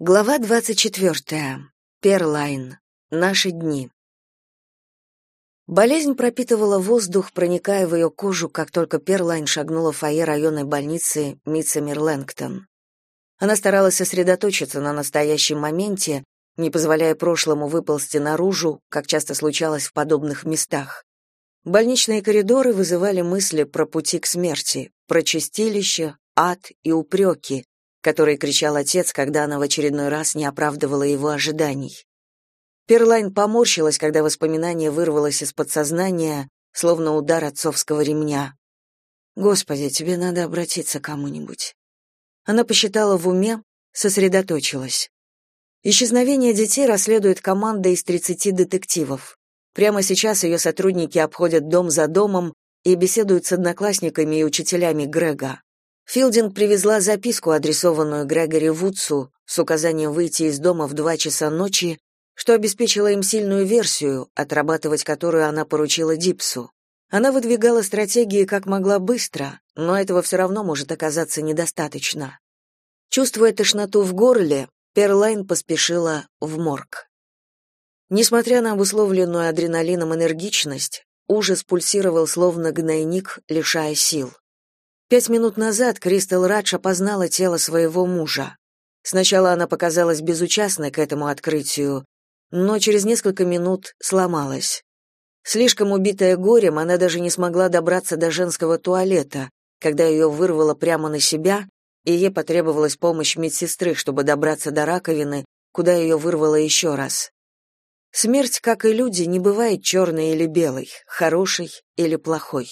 Глава 24. Перлайн. Наши дни. Болезнь пропитывала воздух, проникая в ее кожу, как только Перлайн шагнула в фойе районной больницы Митцемер Лэнгтон. Она старалась сосредоточиться на настоящем моменте, не позволяя прошлому выползти наружу, как часто случалось в подобных местах. Больничные коридоры вызывали мысли про пути к смерти, про чистилище, ад и упреки, который кричал отец, когда она в очередной раз не оправдывала его ожиданий. Перлайн поморщилась, когда воспоминание вырвалось из подсознания, словно удар отцовского ремня. Господи, тебе надо обратиться к кому-нибудь. Она посчитала в уме, сосредоточилась. Исчезновение детей расследует команда из 30 детективов. Прямо сейчас ее сотрудники обходят дом за домом и беседуют с одноклассниками и учителями Грега. Филдинг привезла записку, адресованную Грегори Вудсу, с указанием выйти из дома в два часа ночи, что обеспечило им сильную версию, отрабатывать которую она поручила Дипсу. Она выдвигала стратегии как могла быстро, но этого все равно может оказаться недостаточно. Чувствуя тошноту в горле, Перлайн поспешила в морг. Несмотря на обусловленную адреналином энергичность, ужас пульсировал словно гнойник, лишая сил. Пять минут назад Кристал Радж опознала тело своего мужа. Сначала она показалась безучастной к этому открытию, но через несколько минут сломалась. Слишком убитая горем, она даже не смогла добраться до женского туалета, когда ее вырвало прямо на себя, и ей потребовалась помощь медсестры, чтобы добраться до раковины, куда ее вырвало еще раз. Смерть, как и люди, не бывает черной или белой, хорошей или плохой.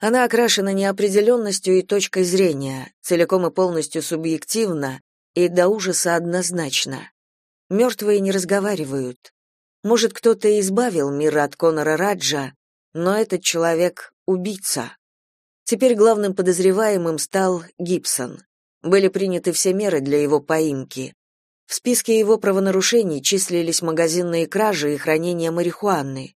Она окрашена неопределенностью и точкой зрения, целиком и полностью субъективно и до ужаса однозначно. Мертвые не разговаривают. Может, кто-то избавил мир от Конора Раджа, но этот человек — убийца. Теперь главным подозреваемым стал Гибсон. Были приняты все меры для его поимки. В списке его правонарушений числились магазинные кражи и хранение марихуаны.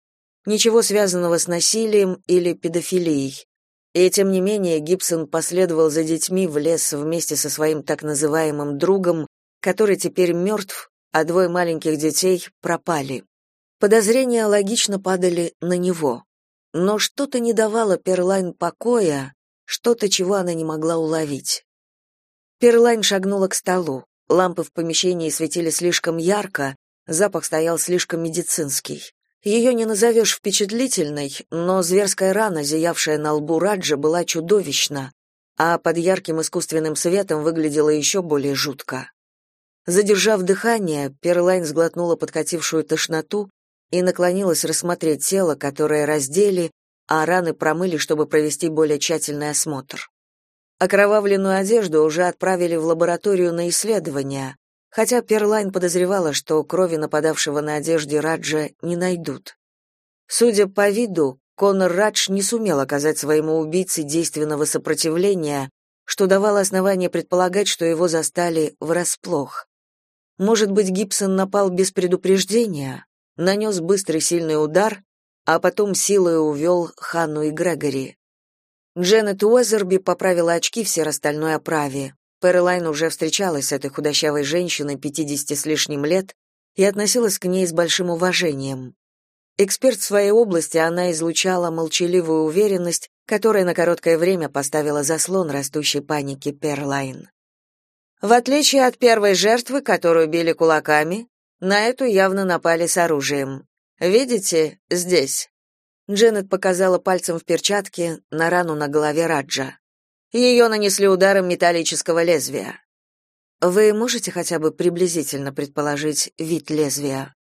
Ничего связанного с насилием или педофилией. И тем не менее Гибсон последовал за детьми в лес вместе со своим так называемым другом, который теперь мертв, а двое маленьких детей пропали. Подозрения логично падали на него. Но что-то не давало Перлайн покоя, что-то, чего она не могла уловить. Перлайн шагнула к столу. Лампы в помещении светили слишком ярко, запах стоял слишком медицинский. Ее не назовешь впечатлительной, но зверская рана, зиявшая на лбу Раджа, была чудовищна, а под ярким искусственным светом выглядела еще более жутко. Задержав дыхание, Перлайн сглотнула подкатившую тошноту и наклонилась рассмотреть тело, которое раздели, а раны промыли, чтобы провести более тщательный осмотр. Окровавленную одежду уже отправили в лабораторию на исследования, хотя Перлайн подозревала, что крови нападавшего на одежде Раджа не найдут. Судя по виду, Конор Радж не сумел оказать своему убийце действенного сопротивления, что давало основание предполагать, что его застали врасплох. Может быть, Гибсон напал без предупреждения, нанес быстрый сильный удар, а потом силой увел Ханну и Грегори. Дженнет Уэзерби поправила очки в серо-стальной оправе, Пэролайн уже встречалась с этой худощавой женщиной 50 с лишним лет и относилась к ней с большим уважением. Эксперт в своей области, она излучала молчаливую уверенность, которая на короткое время поставила заслон растущей паники Перлайн. В отличие от первой жертвы, которую били кулаками, на эту явно напали с оружием. Видите, здесь. Дженнет показала пальцем в перчатке на рану на голове Раджа. Ее нанесли ударом металлического лезвия. Вы можете хотя бы приблизительно предположить вид лезвия?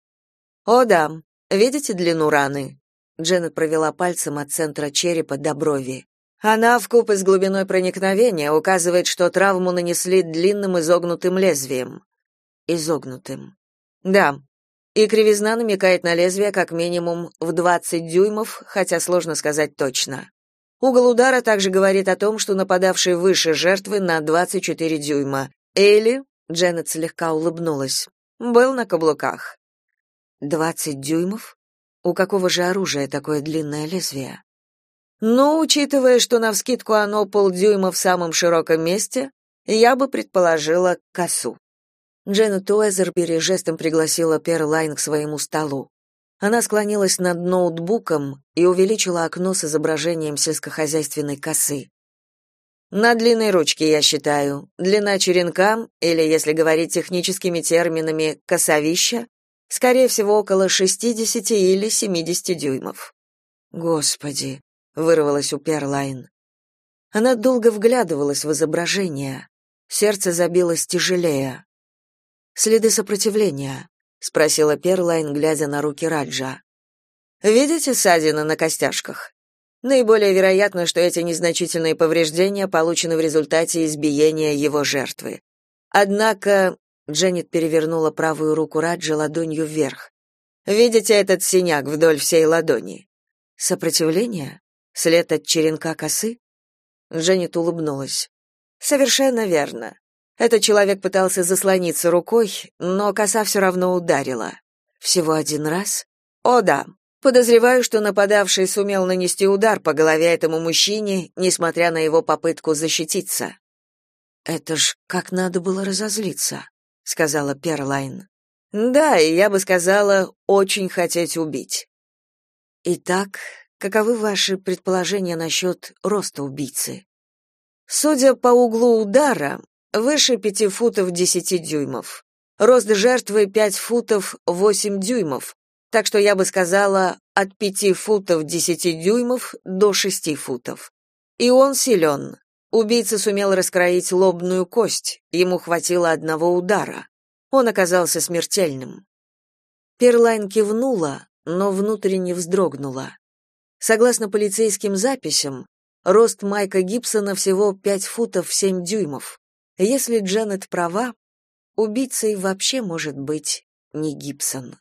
О да. Видите длину раны? Дженнет провела пальцем от центра черепа до брови. Она вкупе с глубиной проникновения указывает, что травму нанесли длинным изогнутым лезвием. Изогнутым. Да. И кривизна намекает на лезвие как минимум в 20 дюймов, хотя сложно сказать точно. Угол удара также говорит о том, что нападавший выше жертвы на 24 дюйма. Элли, Дженнет слегка улыбнулась, был на каблуках. 20 дюймов? У какого же оружия такое длинное лезвие? Ну, учитывая, что навскидку оно полдюйма в самом широком месте, я бы предположила косу. Дженнет Уэзербери жестом пригласила Перлайн к своему столу. Она склонилась над ноутбуком и увеличила окно с изображением сельскохозяйственной косы. На длинной ручке, я считаю. Длина черенка, или, если говорить техническими терминами, косовища, скорее всего, около 60 или 70 дюймов. Господи, вырвалось у Перлайн. Она долго вглядывалась в изображение. Сердце забилось тяжелее. Следы сопротивления, спросила Перлайн, глядя на руки Раджа. Видите ссадины на костяшках? Наиболее вероятно, что эти незначительные повреждения получены в результате избиения его жертвы. Однако Дженнет перевернула правую руку Раджа ладонью вверх. Видите этот синяк вдоль всей ладони? Сопротивление? След от черенка косы? Дженнет улыбнулась. Совершенно верно. Этот человек пытался заслониться рукой, но коса все равно ударила. Всего один раз? О да, Подозреваю, что нападавший сумел нанести удар по голове этому мужчине, несмотря на его попытку защититься. Это ж как надо было разозлиться, сказала Перлайн. Да, и я бы сказала, очень хотеть убить. Итак, каковы ваши предположения насчет роста убийцы? Судя по углу удара, выше пяти футов десяти дюймов. Рост жертвы пять футов восемь дюймов, так что я бы сказала от пяти футов десяти дюймов до шести футов. И он силен. Убийца сумел раскроить лобную кость, ему хватило одного удара. Он оказался смертельным. Перлайн кивнула, но внутренне вздрогнула. Согласно полицейским записям, рост Майка Гибсона всего пять футов семь дюймов. Если Дженнет права, убийцей вообще может быть не Гибсон.